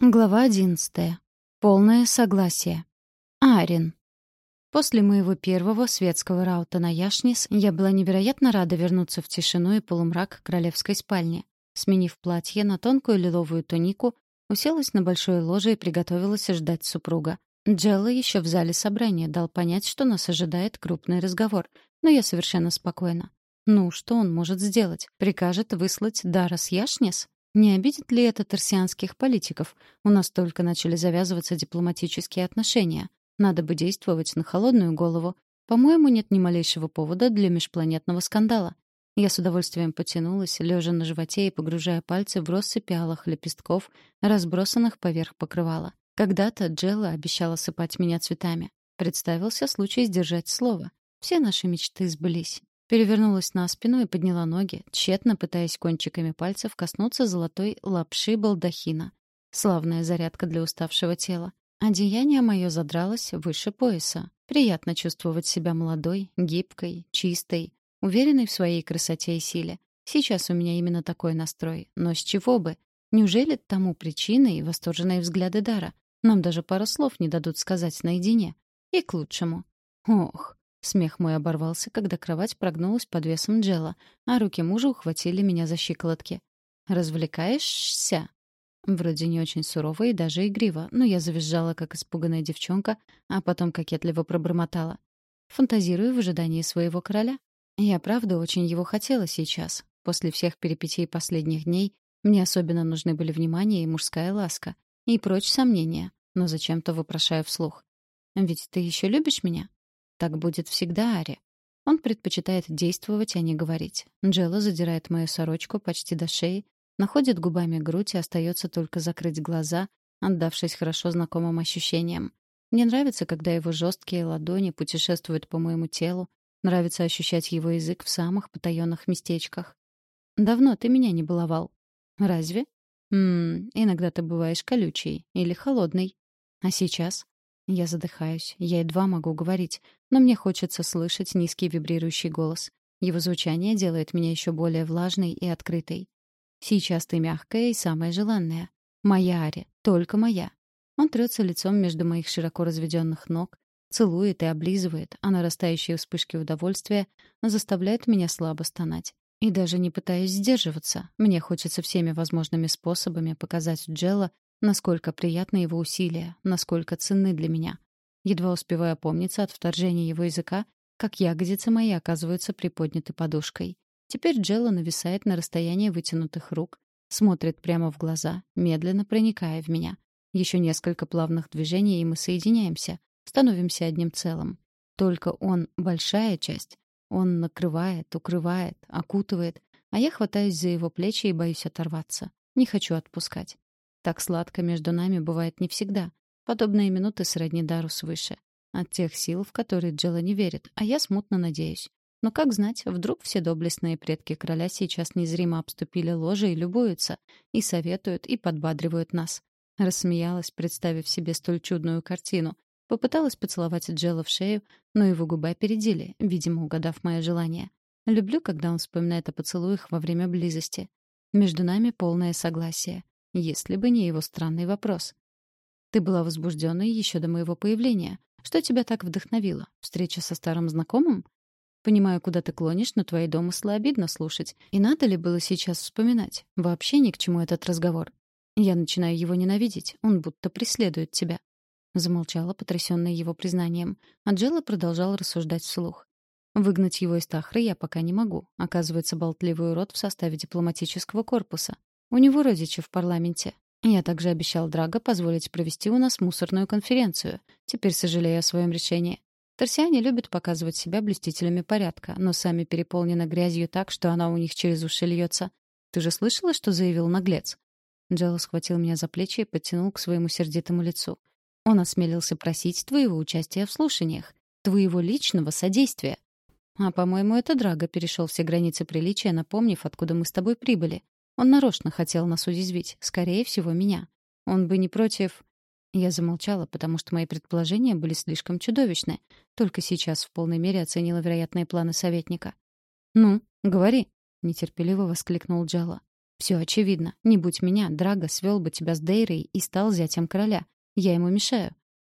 Глава одиннадцатая. Полное согласие. Арин. После моего первого светского раута на Яшнис я была невероятно рада вернуться в тишину и полумрак королевской спальни. Сменив платье на тонкую лиловую тунику, уселась на большое ложе и приготовилась ждать супруга. Джелла еще в зале собрания дал понять, что нас ожидает крупный разговор, но я совершенно спокойна. Ну, что он может сделать? Прикажет выслать Дара с Яшнис? Не обидит ли это торсианских политиков? У нас только начали завязываться дипломатические отношения. Надо бы действовать на холодную голову. По-моему, нет ни малейшего повода для межпланетного скандала. Я с удовольствием потянулась, лежа на животе и погружая пальцы в россыпь алых лепестков, разбросанных поверх покрывала. Когда-то Джелла обещала сыпать меня цветами. Представился случай сдержать слово. Все наши мечты сбылись. Перевернулась на спину и подняла ноги, тщетно пытаясь кончиками пальцев коснуться золотой лапши балдахина. Славная зарядка для уставшего тела. Одеяние мое задралось выше пояса. Приятно чувствовать себя молодой, гибкой, чистой, уверенной в своей красоте и силе. Сейчас у меня именно такой настрой. Но с чего бы? Неужели тому причиной восторженные взгляды Дара? Нам даже пару слов не дадут сказать наедине. И к лучшему. Ох, Смех мой оборвался, когда кровать прогнулась под весом Джела, а руки мужа ухватили меня за щиколотки. «Развлекаешься?» Вроде не очень сурово и даже игриво, но я завизжала, как испуганная девчонка, а потом кокетливо пробормотала. Фантазирую в ожидании своего короля. Я, правда, очень его хотела сейчас. После всех перипетий последних дней мне особенно нужны были внимание и мужская ласка. И прочь сомнения. Но зачем-то вопрошаю вслух. «Ведь ты еще любишь меня?» Так будет всегда, Ари. Он предпочитает действовать, а не говорить. Джелла задирает мою сорочку почти до шеи, находит губами грудь и остается только закрыть глаза, отдавшись хорошо знакомым ощущениям. Мне нравится, когда его жесткие ладони путешествуют по моему телу, нравится ощущать его язык в самых потаенных местечках. Давно ты меня не баловал. Разве? Ммм, иногда ты бываешь колючий или холодный. А сейчас? Я задыхаюсь, я едва могу говорить, но мне хочется слышать низкий вибрирующий голос. Его звучание делает меня еще более влажной и открытой. Сейчас ты мягкая и самая желанная. Моя Ари, только моя. Он трется лицом между моих широко разведенных ног, целует и облизывает, а нарастающие вспышки удовольствия заставляют меня слабо стонать. И даже не пытаясь сдерживаться, мне хочется всеми возможными способами показать Джелла, Насколько приятны его усилия, насколько ценны для меня. Едва успеваю опомниться от вторжения его языка, как ягодицы мои оказываются приподняты подушкой. Теперь Джелла нависает на расстоянии вытянутых рук, смотрит прямо в глаза, медленно проникая в меня. Еще несколько плавных движений, и мы соединяемся, становимся одним целым. Только он — большая часть. Он накрывает, укрывает, окутывает, а я хватаюсь за его плечи и боюсь оторваться. Не хочу отпускать. Так сладко между нами бывает не всегда. Подобные минуты сродни дару свыше. От тех сил, в которые Джелла не верит, а я смутно надеюсь. Но как знать, вдруг все доблестные предки короля сейчас незримо обступили ложе и любуются, и советуют, и подбадривают нас. Рассмеялась, представив себе столь чудную картину. Попыталась поцеловать Джелла в шею, но его губы опередили, видимо, угадав мое желание. Люблю, когда он вспоминает о поцелуях во время близости. Между нами полное согласие если бы не его странный вопрос. «Ты была возбужденной еще до моего появления. Что тебя так вдохновило? Встреча со старым знакомым?» «Понимаю, куда ты клонишь, но твои домыслы обидно слушать. И надо ли было сейчас вспоминать? Вообще ни к чему этот разговор. Я начинаю его ненавидеть. Он будто преследует тебя». Замолчала, потрясённая его признанием. Анджела продолжала рассуждать вслух. Выгнать его из Тахры я пока не могу. Оказывается, болтливый урод в составе дипломатического корпуса. У него родичи в парламенте. Я также обещал Драго позволить провести у нас мусорную конференцию. Теперь сожалею о своем решении. Торсиане любят показывать себя блюстителями порядка, но сами переполнены грязью так, что она у них через уши льется. Ты же слышала, что заявил наглец? Джелла схватил меня за плечи и подтянул к своему сердитому лицу. Он осмелился просить твоего участия в слушаниях, твоего личного содействия. А, по-моему, это Драго перешел все границы приличия, напомнив, откуда мы с тобой прибыли. Он нарочно хотел нас уязвить, скорее всего, меня. Он бы не против... Я замолчала, потому что мои предположения были слишком чудовищны. Только сейчас в полной мере оценила вероятные планы советника. «Ну, говори», — нетерпеливо воскликнул Джалла. Все очевидно. Не будь меня, Драго свел бы тебя с Дейрой и стал зятем короля. Я ему мешаю.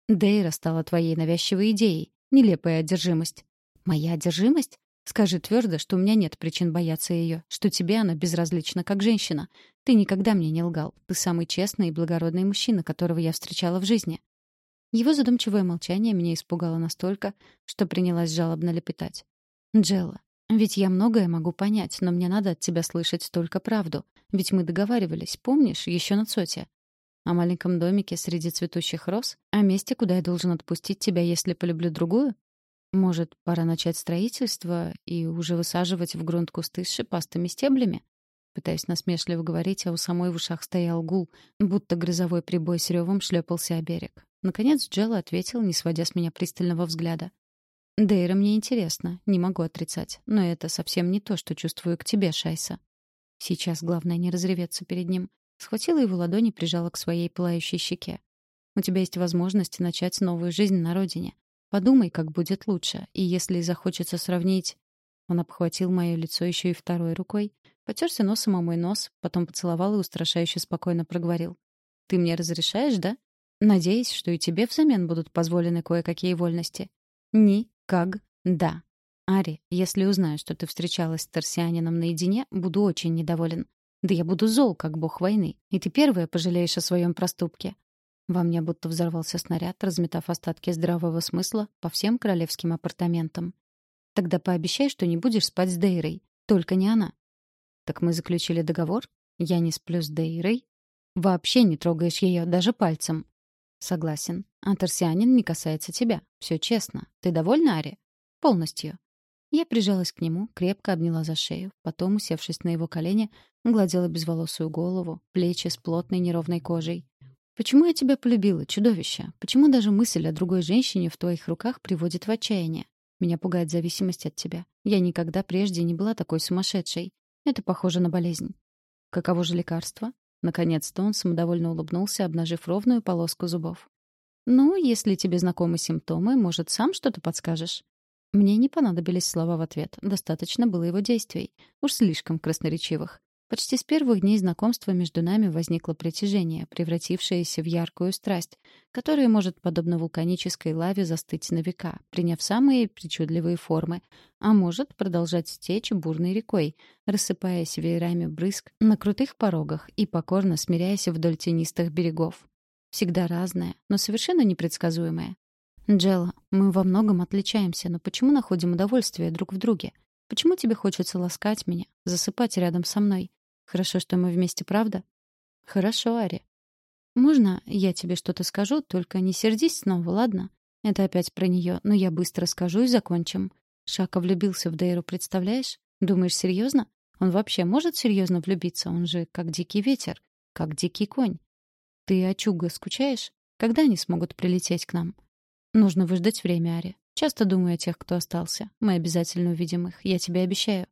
Дейра стала твоей навязчивой идеей. Нелепая одержимость. Моя одержимость? Скажи твердо, что у меня нет причин бояться ее, что тебе она безразлична как женщина. Ты никогда мне не лгал. Ты самый честный и благородный мужчина, которого я встречала в жизни. Его задумчивое молчание меня испугало настолько, что принялась жалобно лепетать. «Джелла, ведь я многое могу понять, но мне надо от тебя слышать только правду. Ведь мы договаривались, помнишь, еще на Цоте? О маленьком домике среди цветущих роз? О месте, куда я должен отпустить тебя, если полюблю другую? Может, пора начать строительство и уже высаживать в грунт кусты с шипастыми стеблями? Пытаясь насмешливо говорить, а у самой в ушах стоял гул, будто грозовой прибой с ревом шлепался о берег. Наконец Джелла ответил, не сводя с меня пристального взгляда. «Дейра мне интересно, не могу отрицать, но это совсем не то, что чувствую к тебе, Шайса». Сейчас главное не разреветься перед ним. Схватила его ладони и прижала к своей пылающей щеке. «У тебя есть возможность начать новую жизнь на родине. Подумай, как будет лучше. И если захочется сравнить...» Он обхватил мое лицо еще и второй рукой, потерся носом о мой нос, потом поцеловал и устрашающе спокойно проговорил. «Ты мне разрешаешь, да? Надеюсь, что и тебе взамен будут позволены кое-какие вольности. Ни, как, да. Ари, если узнаю, что ты встречалась с Тарсианином наедине, буду очень недоволен. Да я буду зол, как бог войны, и ты первая пожалеешь о своем проступке. Во мне будто взорвался снаряд, разметав остатки здравого смысла по всем королевским апартаментам. Тогда пообещай, что не будешь спать с Дейрой. Только не она. Так мы заключили договор? Я не сплю с Дейрой? Вообще не трогаешь ее даже пальцем. Согласен. А Тарсианин не касается тебя. Все честно. Ты довольна, Ари? Полностью. Я прижалась к нему, крепко обняла за шею, потом, усевшись на его колени, гладила безволосую голову, плечи с плотной неровной кожей. Почему я тебя полюбила, чудовище? Почему даже мысль о другой женщине в твоих руках приводит в отчаяние? Меня пугает зависимость от тебя. Я никогда прежде не была такой сумасшедшей. Это похоже на болезнь. Каково же лекарство? Наконец-то он самодовольно улыбнулся, обнажив ровную полоску зубов. «Ну, если тебе знакомы симптомы, может, сам что-то подскажешь?» Мне не понадобились слова в ответ. Достаточно было его действий. Уж слишком красноречивых. Почти с первых дней знакомства между нами возникло притяжение, превратившееся в яркую страсть, которая может, подобно вулканической лаве, застыть на века, приняв самые причудливые формы, а может продолжать течь бурной рекой, рассыпаясь веерами брызг на крутых порогах и покорно смиряясь вдоль тенистых берегов. Всегда разное, но совершенно непредсказуемое. Джелла, мы во многом отличаемся, но почему находим удовольствие друг в друге? Почему тебе хочется ласкать меня, засыпать рядом со мной? Хорошо, что мы вместе, правда? Хорошо, Ари. Можно я тебе что-то скажу, только не сердись снова, ладно? Это опять про нее, но я быстро скажу и закончим. Шака влюбился в Дейру, представляешь? Думаешь, серьезно? Он вообще может серьезно влюбиться? Он же как дикий ветер, как дикий конь. Ты, Ачуга, скучаешь? Когда они смогут прилететь к нам? Нужно выждать время, Ари. Часто думаю о тех, кто остался. Мы обязательно увидим их, я тебе обещаю.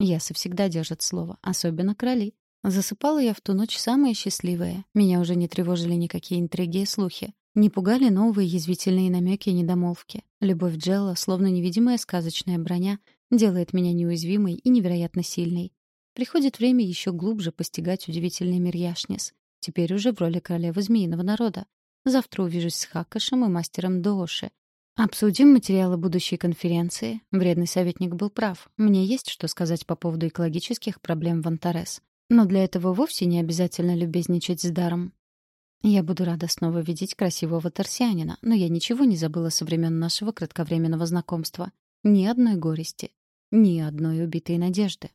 Ясы всегда держат слово, особенно короли. Засыпала я в ту ночь самая счастливая. Меня уже не тревожили никакие интриги и слухи. Не пугали новые язвительные намеки и недомолвки. Любовь Джелла, словно невидимая сказочная броня, делает меня неуязвимой и невероятно сильной. Приходит время еще глубже постигать удивительный мир Яшнис. Теперь уже в роли королевы змеиного народа. Завтра увижусь с Хакашем и мастером Дооши, Обсудим материалы будущей конференции. Вредный советник был прав. Мне есть что сказать по поводу экологических проблем в Антарес. Но для этого вовсе не обязательно любезничать с даром. Я буду рада снова видеть красивого торсианина, но я ничего не забыла со времен нашего кратковременного знакомства. Ни одной горести, ни одной убитой надежды.